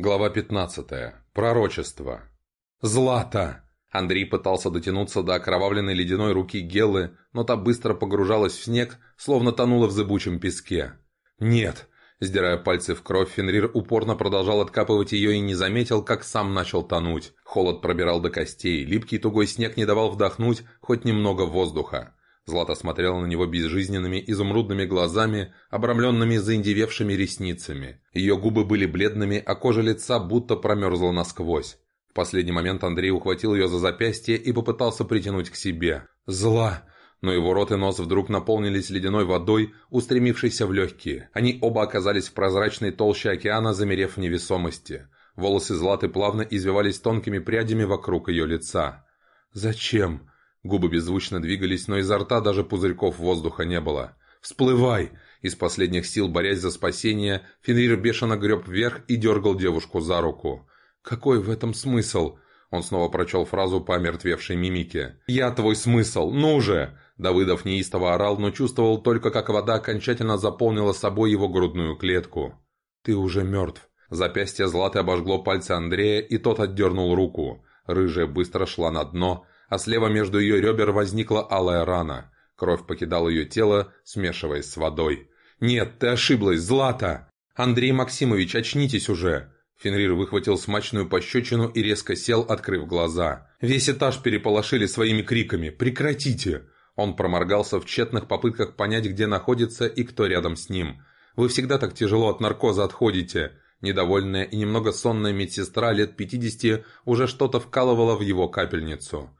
Глава 15. Пророчество. «Злата!» Андрей пытался дотянуться до окровавленной ледяной руки Геллы, но та быстро погружалась в снег, словно тонула в зыбучем песке. «Нет!» Сдирая пальцы в кровь, Фенрир упорно продолжал откапывать ее и не заметил, как сам начал тонуть. Холод пробирал до костей, липкий тугой снег не давал вдохнуть хоть немного воздуха. Злата смотрела на него безжизненными изумрудными глазами, обрамленными заиндевевшими ресницами. Ее губы были бледными, а кожа лица будто промерзла насквозь. В последний момент Андрей ухватил ее за запястье и попытался притянуть к себе. «Зла!» Но его рот и нос вдруг наполнились ледяной водой, устремившейся в легкие. Они оба оказались в прозрачной толще океана, замерев в невесомости. Волосы Златы плавно извивались тонкими прядями вокруг ее лица. «Зачем?» Губы беззвучно двигались, но изо рта даже пузырьков воздуха не было. «Всплывай!» Из последних сил, борясь за спасение, Фенрир бешено греб вверх и дергал девушку за руку. «Какой в этом смысл?» Он снова прочел фразу по омертвевшей мимике. «Я твой смысл! Ну же!» Давыдов неистово орал, но чувствовал только, как вода окончательно заполнила собой его грудную клетку. «Ты уже мертв!» Запястье Златы обожгло пальцы Андрея, и тот отдернул руку. Рыжая быстро шла на дно, а слева между ее ребер возникла алая рана. Кровь покидала ее тело, смешиваясь с водой. «Нет, ты ошиблась, Злата!» «Андрей Максимович, очнитесь уже!» Фенрир выхватил смачную пощечину и резко сел, открыв глаза. «Весь этаж переполошили своими криками. Прекратите!» Он проморгался в тщетных попытках понять, где находится и кто рядом с ним. «Вы всегда так тяжело от наркоза отходите!» Недовольная и немного сонная медсестра лет пятидесяти уже что-то вкалывала в его капельницу.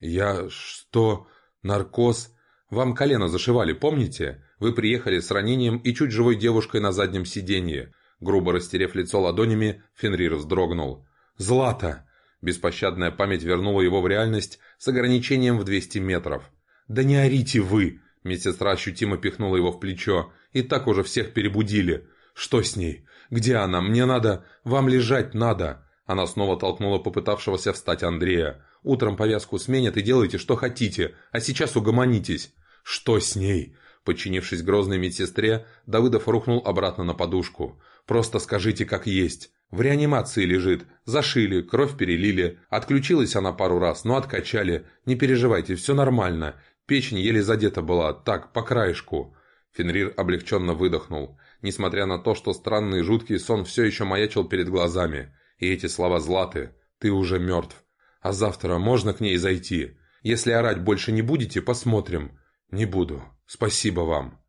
«Я... что... наркоз...» «Вам колено зашивали, помните? Вы приехали с ранением и чуть живой девушкой на заднем сиденье». Грубо растерев лицо ладонями, Фенрир вздрогнул. «Злата!» Беспощадная память вернула его в реальность с ограничением в 200 метров. «Да не орите вы!» Медсестра ощутимо пихнула его в плечо. «И так уже всех перебудили. Что с ней? Где она? Мне надо... Вам лежать надо!» Она снова толкнула попытавшегося встать Андрея. «Утром повязку сменят и делайте, что хотите, а сейчас угомонитесь». «Что с ней?» Подчинившись грозной медсестре, Давыдов рухнул обратно на подушку. «Просто скажите, как есть. В реанимации лежит. Зашили, кровь перелили. Отключилась она пару раз, но откачали. Не переживайте, все нормально. Печень еле задета была, так, по краешку». Фенрир облегченно выдохнул. Несмотря на то, что странный жуткий сон все еще маячил перед глазами. И эти слова Златы «Ты уже мертв». А завтра можно к ней зайти? Если орать больше не будете, посмотрим. Не буду. Спасибо вам.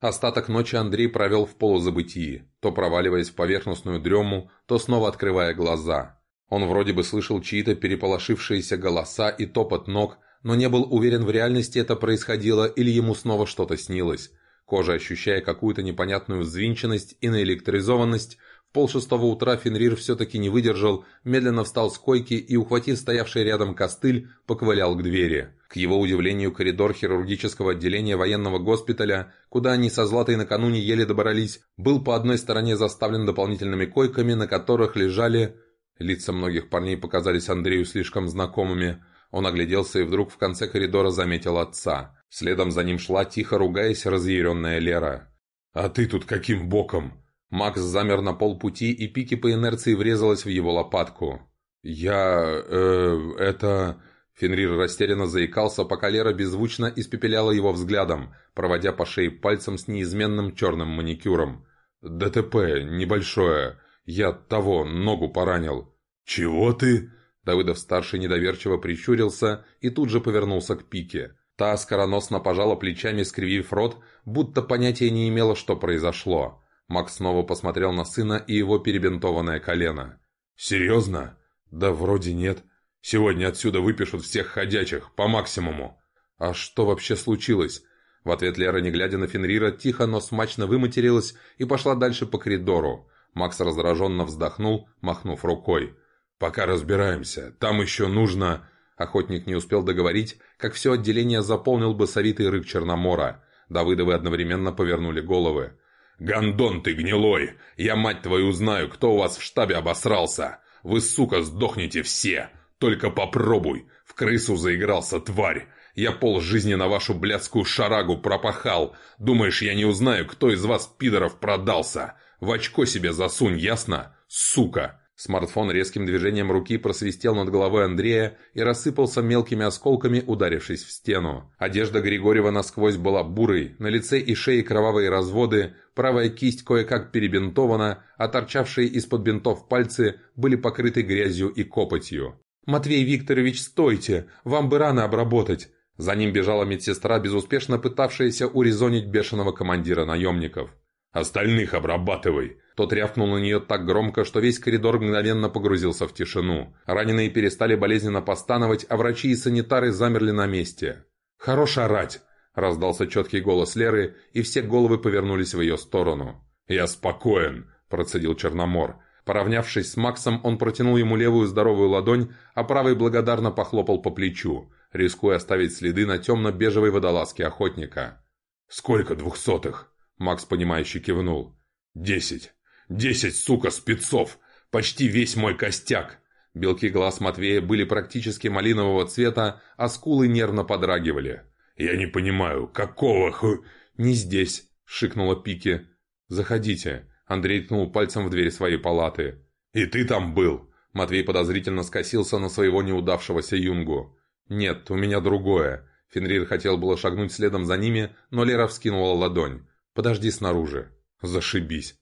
Остаток ночи Андрей провел в полузабытии, то проваливаясь в поверхностную дрему, то снова открывая глаза. Он вроде бы слышал чьи-то переполошившиеся голоса и топот ног, но не был уверен, в реальности это происходило или ему снова что-то снилось. Кожа, ощущая какую-то непонятную взвинченность и наэлектризованность, полшестого утра Фенрир все-таки не выдержал, медленно встал с койки и, ухватив стоявший рядом костыль, поковылял к двери. К его удивлению, коридор хирургического отделения военного госпиталя, куда они со Златой накануне еле добрались, был по одной стороне заставлен дополнительными койками, на которых лежали... Лица многих парней показались Андрею слишком знакомыми. Он огляделся и вдруг в конце коридора заметил отца. Следом за ним шла, тихо ругаясь, разъяренная Лера. «А ты тут каким боком?» Макс замер на полпути, и пики по инерции врезалась в его лопатку. «Я... э... это...» Фенрир растерянно заикался, пока Лера беззвучно испепеляла его взглядом, проводя по шее пальцем с неизменным черным маникюром. «ДТП небольшое. Я того, ногу поранил». «Чего ты?» Давыдов-старший недоверчиво прищурился и тут же повернулся к Пике. Та скороносно пожала плечами, скривив рот, будто понятия не имела, что произошло. Макс снова посмотрел на сына и его перебинтованное колено. «Серьезно? Да вроде нет. Сегодня отсюда выпишут всех ходячих, по максимуму». «А что вообще случилось?» В ответ Лера, не глядя на Фенрира, тихо, но смачно выматерилась и пошла дальше по коридору. Макс раздраженно вздохнул, махнув рукой. «Пока разбираемся. Там еще нужно...» Охотник не успел договорить, как все отделение заполнил басовитый рык Черномора. Давыдовы одновременно повернули головы. «Гондон ты гнилой! Я, мать твою, узнаю, кто у вас в штабе обосрался! Вы, сука, сдохнете все! Только попробуй! В крысу заигрался, тварь! Я пол жизни на вашу блядскую шарагу пропахал! Думаешь, я не узнаю, кто из вас, пидоров, продался? В очко себе засунь, ясно? Сука!» Смартфон резким движением руки просвистел над головой Андрея и рассыпался мелкими осколками, ударившись в стену. Одежда Григорьева насквозь была бурой, на лице и шее кровавые разводы, правая кисть кое-как перебинтована, а торчавшие из-под бинтов пальцы были покрыты грязью и копотью. «Матвей Викторович, стойте! Вам бы рано обработать!» За ним бежала медсестра, безуспешно пытавшаяся урезонить бешеного командира наемников. «Остальных обрабатывай!» Тот рявкнул на нее так громко, что весь коридор мгновенно погрузился в тишину. Раненые перестали болезненно постановать, а врачи и санитары замерли на месте. «Хорош орать!» – раздался четкий голос Леры, и все головы повернулись в ее сторону. «Я спокоен!» – процедил Черномор. Поравнявшись с Максом, он протянул ему левую здоровую ладонь, а правой благодарно похлопал по плечу, рискуя оставить следы на темно-бежевой водолазке охотника. «Сколько двухсотых?» Макс, понимающе кивнул. «Десять. Десять, сука, спецов! Почти весь мой костяк!» Белки глаз Матвея были практически малинового цвета, а скулы нервно подрагивали. «Я не понимаю, какого ху...» «Не здесь», — шикнула Пики. «Заходите». Андрей ткнул пальцем в дверь своей палаты. «И ты там был?» Матвей подозрительно скосился на своего неудавшегося юнгу. «Нет, у меня другое». Фенрир хотел было шагнуть следом за ними, но Лера вскинула ладонь. Подожди снаружи. Зашибись.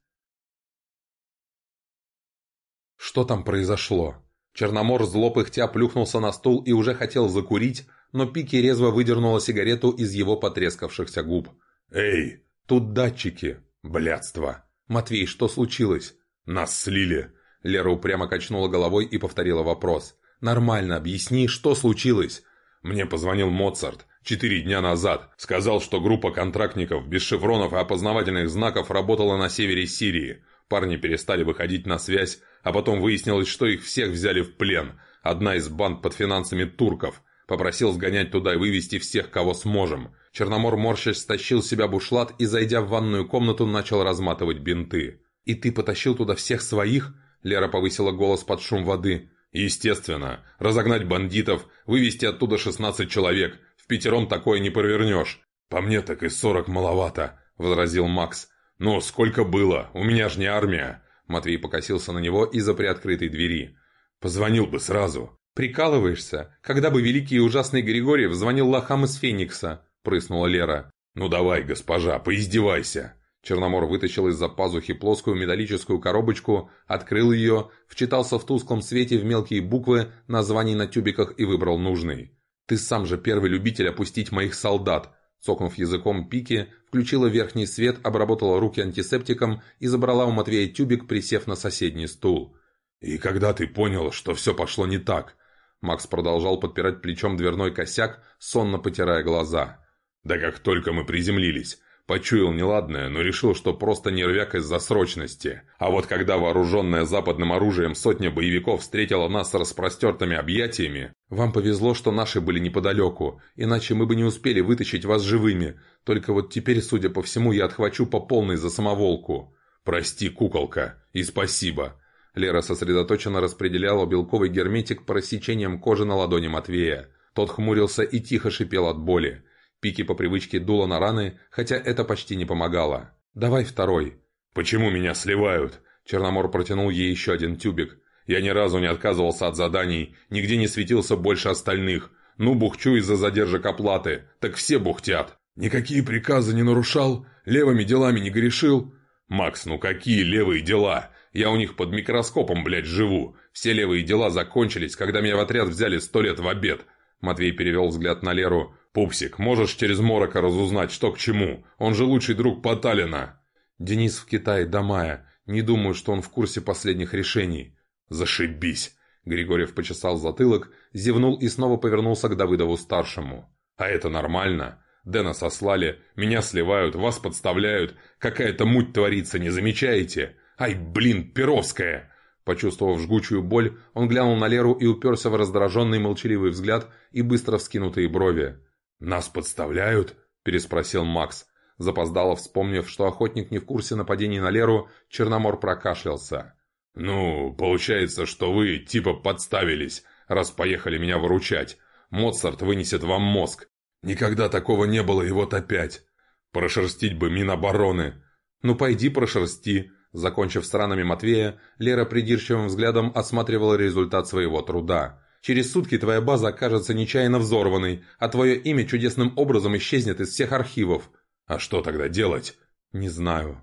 Что там произошло? Черномор зло пыхтя плюхнулся на стул и уже хотел закурить, но Пики резво выдернула сигарету из его потрескавшихся губ. «Эй, тут датчики! Блядство! Матвей, что случилось?» «Нас слили!» Лера упрямо качнула головой и повторила вопрос. «Нормально, объясни, что случилось?» Мне позвонил Моцарт. Четыре дня назад сказал, что группа контрактников без шевронов и опознавательных знаков работала на севере Сирии. Парни перестали выходить на связь, а потом выяснилось, что их всех взяли в плен. Одна из банд под финансами турков. Попросил сгонять туда и вывести всех, кого сможем. Черномор морщась стащил себя бушлат и, зайдя в ванную комнату, начал разматывать бинты. «И ты потащил туда всех своих?» Лера повысила голос под шум воды. «Естественно. Разогнать бандитов, вывести оттуда 16 человек, пятером такое не провернешь». «По мне так и сорок маловато», — возразил Макс. «Ну, сколько было? У меня ж не армия». Матвей покосился на него из-за приоткрытой двери. «Позвонил бы сразу». «Прикалываешься? Когда бы великий и ужасный Григорьев звонил лохам из Феникса?» — прыснула Лера. «Ну давай, госпожа, поиздевайся». Черномор вытащил из-за пазухи плоскую металлическую коробочку, открыл ее, вчитался в тусклом свете в мелкие буквы, названий на тюбиках и выбрал нужный. «Ты сам же первый любитель опустить моих солдат!» Цокнув языком пики, включила верхний свет, обработала руки антисептиком и забрала у Матвея тюбик, присев на соседний стул. «И когда ты понял, что все пошло не так?» Макс продолжал подпирать плечом дверной косяк, сонно потирая глаза. «Да как только мы приземлились, Почуял неладное, но решил, что просто нервяк из-за срочности. А вот когда вооруженная западным оружием сотня боевиков встретила нас с распростертыми объятиями... Вам повезло, что наши были неподалеку, иначе мы бы не успели вытащить вас живыми. Только вот теперь, судя по всему, я отхвачу по полной за самоволку. Прости, куколка, и спасибо. Лера сосредоточенно распределяла белковый герметик по рассечениям кожи на ладони Матвея. Тот хмурился и тихо шипел от боли. Пики по привычке дула на раны, хотя это почти не помогало. «Давай второй». «Почему меня сливают?» Черномор протянул ей еще один тюбик. «Я ни разу не отказывался от заданий, нигде не светился больше остальных. Ну, бухчу из-за задержек оплаты, так все бухтят». «Никакие приказы не нарушал? Левыми делами не грешил?» «Макс, ну какие левые дела? Я у них под микроскопом, блядь, живу. Все левые дела закончились, когда меня в отряд взяли сто лет в обед». Матвей перевел взгляд на Леру. «Пупсик, можешь через Морока разузнать, что к чему? Он же лучший друг Поталина!» «Денис в Китае до мая. Не думаю, что он в курсе последних решений». «Зашибись!» Григорьев почесал затылок, зевнул и снова повернулся к Давыдову-старшему. «А это нормально. Дэна сослали, меня сливают, вас подставляют. Какая-то муть творится, не замечаете? Ай, блин, Перовская!» Почувствовав жгучую боль, он глянул на Леру и уперся в раздраженный молчаливый взгляд и быстро вскинутые брови. «Нас подставляют?» – переспросил Макс. Запоздало вспомнив, что охотник не в курсе нападений на Леру, Черномор прокашлялся. «Ну, получается, что вы типа подставились, раз поехали меня выручать. Моцарт вынесет вам мозг. Никогда такого не было, и вот опять. Прошерстить бы Минобороны. Ну, пойди прошерсти». Закончив странами Матвея, Лера придирчивым взглядом осматривала результат своего труда. «Через сутки твоя база окажется нечаянно взорванной, а твое имя чудесным образом исчезнет из всех архивов». «А что тогда делать?» «Не знаю».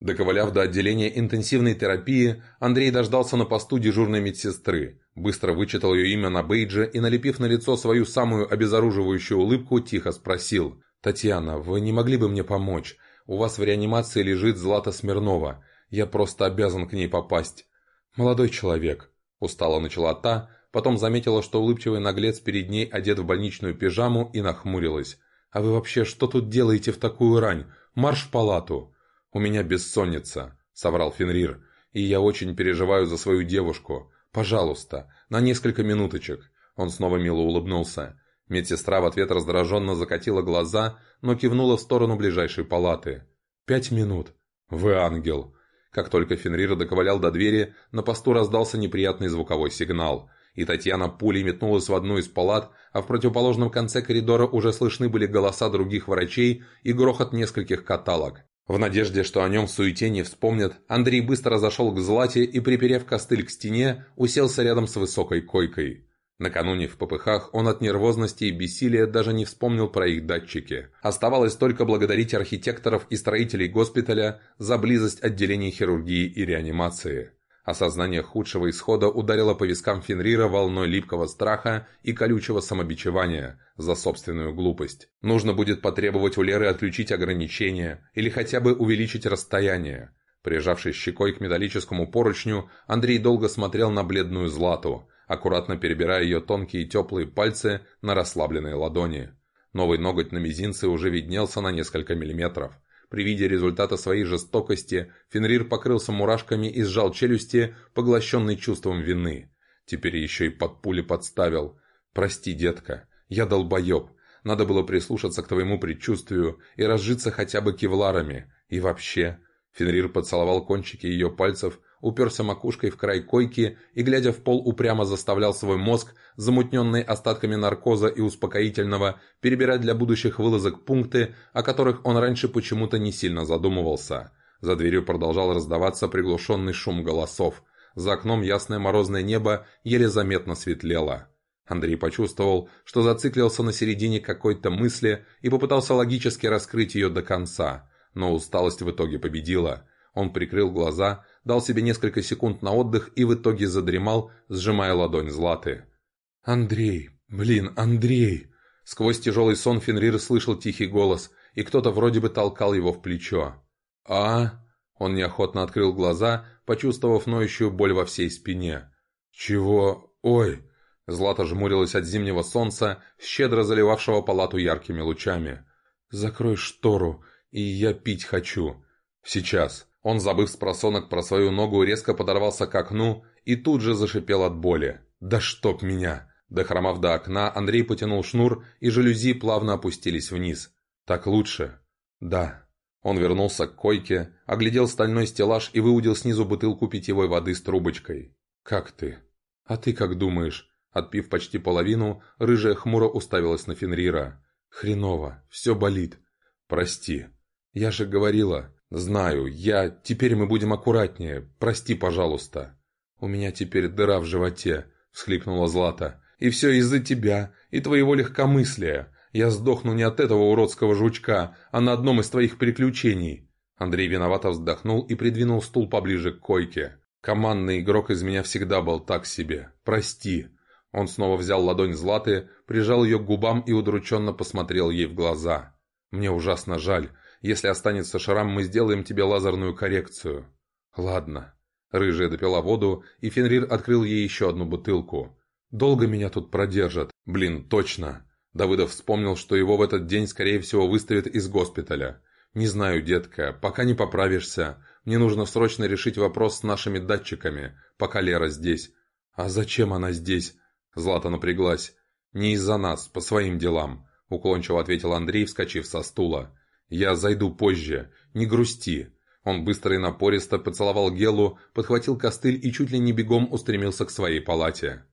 Доковыляв до отделения интенсивной терапии, Андрей дождался на посту дежурной медсестры, быстро вычитал ее имя на бейдже и, налепив на лицо свою самую обезоруживающую улыбку, тихо спросил «Татьяна, вы не могли бы мне помочь? У вас в реанимации лежит Злата Смирнова. Я просто обязан к ней попасть». «Молодой человек», – устало начала та, потом заметила, что улыбчивый наглец перед ней одет в больничную пижаму и нахмурилась. «А вы вообще что тут делаете в такую рань? Марш в палату!» «У меня бессонница», – соврал Фенрир, – «и я очень переживаю за свою девушку. Пожалуйста, на несколько минуточек». Он снова мило улыбнулся. Медсестра в ответ раздраженно закатила глаза, но кивнула в сторону ближайшей палаты. «Пять минут». «Вы ангел». Как только Фенрир доковылял до двери, на посту раздался неприятный звуковой сигнал, и Татьяна пулей метнулась в одну из палат, а в противоположном конце коридора уже слышны были голоса других врачей и грохот нескольких каталог. В надежде, что о нем в суете не вспомнят, Андрей быстро зашел к Злате и, приперев костыль к стене, уселся рядом с высокой койкой. Накануне в попыхах он от нервозности и бессилия даже не вспомнил про их датчики. Оставалось только благодарить архитекторов и строителей госпиталя за близость отделений хирургии и реанимации. Осознание худшего исхода ударило по вискам Фенрира волной липкого страха и колючего самобичевания за собственную глупость. Нужно будет потребовать у Леры отключить ограничения или хотя бы увеличить расстояние. Прижавшись щекой к металлическому поручню, Андрей долго смотрел на бледную Злату – аккуратно перебирая ее тонкие теплые пальцы на расслабленной ладони. Новый ноготь на мизинце уже виднелся на несколько миллиметров. При виде результата своей жестокости Фенрир покрылся мурашками и сжал челюсти, поглощенный чувством вины. Теперь еще и под пули подставил. «Прости, детка, я долбоеб. Надо было прислушаться к твоему предчувствию и разжиться хотя бы кевларами. И вообще...» Фенрир поцеловал кончики ее пальцев, уперся макушкой в край койки и, глядя в пол, упрямо заставлял свой мозг, замутненный остатками наркоза и успокоительного, перебирать для будущих вылазок пункты, о которых он раньше почему-то не сильно задумывался. За дверью продолжал раздаваться приглушенный шум голосов. За окном ясное морозное небо еле заметно светлело. Андрей почувствовал, что зациклился на середине какой-то мысли и попытался логически раскрыть ее до конца, но усталость в итоге победила. Он прикрыл глаза, дал себе несколько секунд на отдых и в итоге задремал, сжимая ладонь Златы. «Андрей! Блин, Андрей!» Сквозь тяжелый сон Фенрир слышал тихий голос, и кто-то вроде бы толкал его в плечо. «А?» Он неохотно открыл глаза, почувствовав ноющую боль во всей спине. «Чего? Ой!» Злата жмурилась от зимнего солнца, щедро заливавшего палату яркими лучами. «Закрой штору, и я пить хочу. Сейчас». Он, забыв с просонок про свою ногу, резко подорвался к окну и тут же зашипел от боли. «Да чтоб меня!» Дохромав до окна, Андрей потянул шнур, и жалюзи плавно опустились вниз. «Так лучше?» «Да». Он вернулся к койке, оглядел стальной стеллаж и выудил снизу бутылку питьевой воды с трубочкой. «Как ты?» «А ты как думаешь?» Отпив почти половину, рыжая хмуро уставилась на Фенрира. «Хреново, все болит. Прости. Я же говорила, «Знаю, я... Теперь мы будем аккуратнее. Прости, пожалуйста». «У меня теперь дыра в животе», — всхлипнула Злата. «И все из-за тебя, и твоего легкомыслия. Я сдохну не от этого уродского жучка, а на одном из твоих приключений». Андрей виновато вздохнул и придвинул стул поближе к койке. «Командный игрок из меня всегда был так себе. Прости». Он снова взял ладонь Златы, прижал ее к губам и удрученно посмотрел ей в глаза. «Мне ужасно жаль. Если останется шрам, мы сделаем тебе лазерную коррекцию». «Ладно». Рыжая допила воду, и Фенрир открыл ей еще одну бутылку. «Долго меня тут продержат. Блин, точно». Давыдов вспомнил, что его в этот день, скорее всего, выставят из госпиталя. «Не знаю, детка, пока не поправишься. Мне нужно срочно решить вопрос с нашими датчиками, пока Лера здесь». «А зачем она здесь?» Злата напряглась. «Не из-за нас, по своим делам», — уклончиво ответил Андрей, вскочив со стула. «Я зайду позже. Не грусти». Он быстро и напористо поцеловал Гелу, подхватил костыль и чуть ли не бегом устремился к своей палате.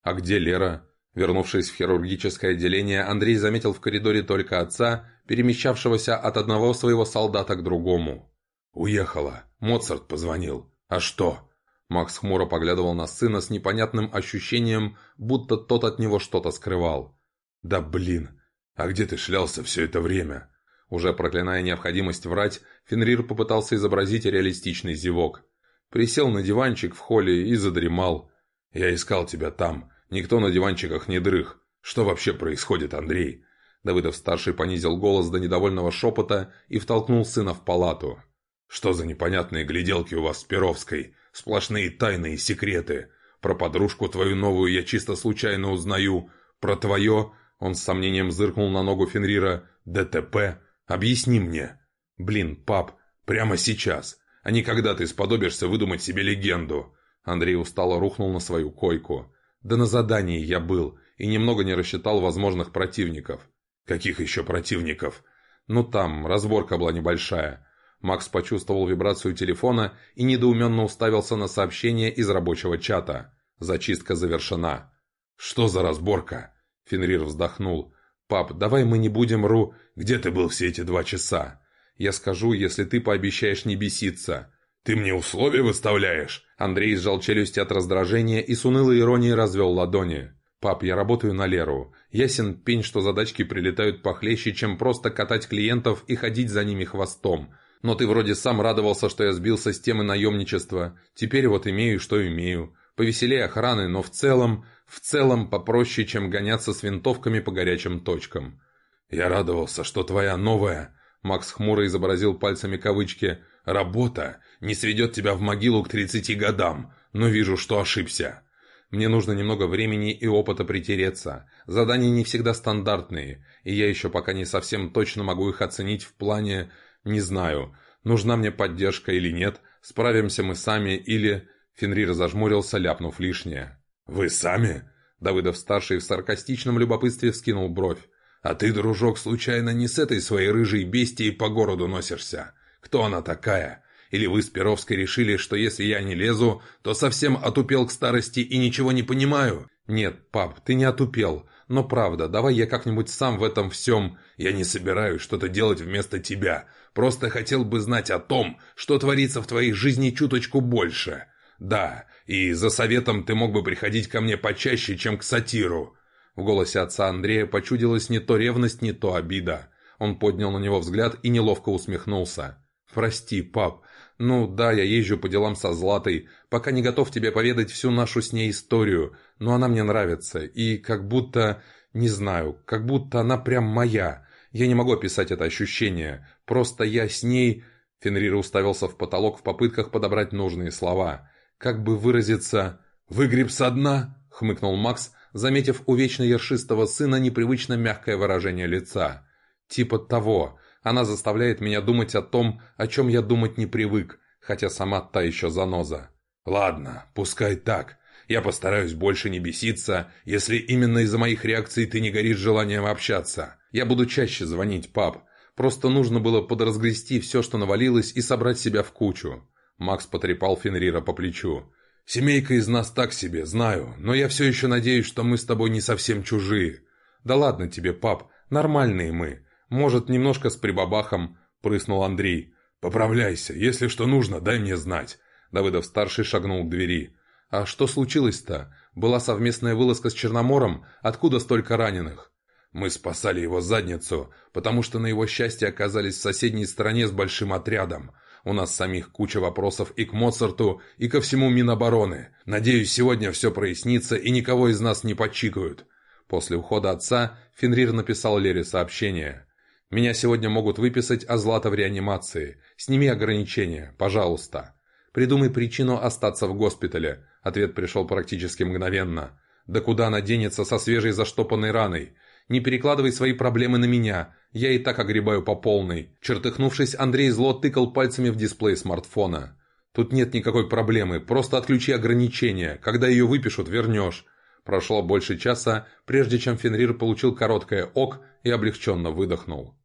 «А где Лера?» Вернувшись в хирургическое отделение, Андрей заметил в коридоре только отца, перемещавшегося от одного своего солдата к другому. «Уехала. Моцарт позвонил. А что?» Макс хмуро поглядывал на сына с непонятным ощущением, будто тот от него что-то скрывал. «Да блин! А где ты шлялся все это время?» Уже проклиная необходимость врать, Фенрир попытался изобразить реалистичный зевок. Присел на диванчик в холле и задремал. «Я искал тебя там. Никто на диванчиках не дрых. Что вообще происходит, Андрей?» Давыдов-старший понизил голос до недовольного шепота и втолкнул сына в палату. «Что за непонятные гляделки у вас с Перовской? Сплошные тайны и секреты. Про подружку твою новую я чисто случайно узнаю. Про твое...» Он с сомнением зыркнул на ногу Фенрира. «ДТП? Объясни мне». «Блин, пап, прямо сейчас. А не когда ты сподобишься выдумать себе легенду». Андрей устало рухнул на свою койку. «Да на задании я был, и немного не рассчитал возможных противников». «Каких еще противников?» «Ну там, разборка была небольшая. Макс почувствовал вибрацию телефона и недоуменно уставился на сообщение из рабочего чата. Зачистка завершена. «Что за разборка?» Фенрир вздохнул. «Пап, давай мы не будем ру... Где ты был все эти два часа?» «Я скажу, если ты пообещаешь не беситься». «Ты мне условия выставляешь?» Андрей сжал челюсти от раздражения и с унылой иронией развел ладони. «Пап, я работаю на Леру. Ясен пень, что задачки прилетают похлеще, чем просто катать клиентов и ходить за ними хвостом. Но ты вроде сам радовался, что я сбился с темы наемничества. Теперь вот имею, что имею. Повеселее охраны, но в целом... В целом попроще, чем гоняться с винтовками по горячим точкам. Я радовался, что твоя новая... Макс хмуро изобразил пальцами кавычки. «Работа не сведет тебя в могилу к 30 годам, но вижу, что ошибся. Мне нужно немного времени и опыта притереться. Задания не всегда стандартные, и я еще пока не совсем точно могу их оценить в плане «Не знаю, нужна мне поддержка или нет, справимся мы сами или...» Фенрир зажмурился, ляпнув лишнее. «Вы сами?» Давыдов-старший в саркастичном любопытстве вскинул бровь. «А ты, дружок, случайно не с этой своей рыжей бестией по городу носишься? Кто она такая? Или вы с Перовской решили, что если я не лезу, то совсем отупел к старости и ничего не понимаю?» «Нет, пап, ты не отупел. Но правда, давай я как-нибудь сам в этом всем...» «Я не собираюсь что-то делать вместо тебя. Просто хотел бы знать о том, что творится в твоей жизни чуточку больше. Да, и за советом ты мог бы приходить ко мне почаще, чем к сатиру». В голосе отца Андрея почудилась не то ревность, не то обида. Он поднял на него взгляд и неловко усмехнулся. «Прости, пап. Ну да, я езжу по делам со Златой, пока не готов тебе поведать всю нашу с ней историю, но она мне нравится, и как будто... Не знаю, как будто она прям моя. Я не могу описать это ощущение. Просто я с ней...» Фенрир уставился в потолок в попытках подобрать нужные слова. «Как бы выразиться...» «Выгреб со дна!» — хмыкнул Макс, заметив у вечно ершистого сына непривычно мягкое выражение лица. «Типа того. Она заставляет меня думать о том, о чем я думать не привык, хотя сама та еще заноза». «Ладно, пускай так. Я постараюсь больше не беситься, если именно из-за моих реакций ты не горишь желанием общаться. Я буду чаще звонить, пап. Просто нужно было подразгрести все, что навалилось, и собрать себя в кучу». Макс потрепал Фенрира по плечу. «Семейка из нас так себе, знаю, но я все еще надеюсь, что мы с тобой не совсем чужие». «Да ладно тебе, пап, нормальные мы. Может, немножко с прибабахом», — прыснул Андрей. «Поправляйся, если что нужно, дай мне знать». Давыдов-старший шагнул к двери. «А что случилось-то? Была совместная вылазка с Черномором? Откуда столько раненых?» Мы спасали его задницу, потому что на его счастье оказались в соседней стране с большим отрядом. У нас самих куча вопросов и к Моцарту, и ко всему Минобороны. Надеюсь, сегодня все прояснится и никого из нас не подчикают». После ухода отца Фенрир написал Лере сообщение. «Меня сегодня могут выписать, а Злата в реанимации. Сними ограничения, пожалуйста». «Придумай причину остаться в госпитале». Ответ пришел практически мгновенно. «Да куда она денется со свежей заштопанной раной? Не перекладывай свои проблемы на меня. Я и так огребаю по полной». Чертыхнувшись, Андрей зло тыкал пальцами в дисплей смартфона. «Тут нет никакой проблемы. Просто отключи ограничения. Когда ее выпишут, вернешь». Прошло больше часа, прежде чем Фенрир получил короткое «ок» и облегченно выдохнул.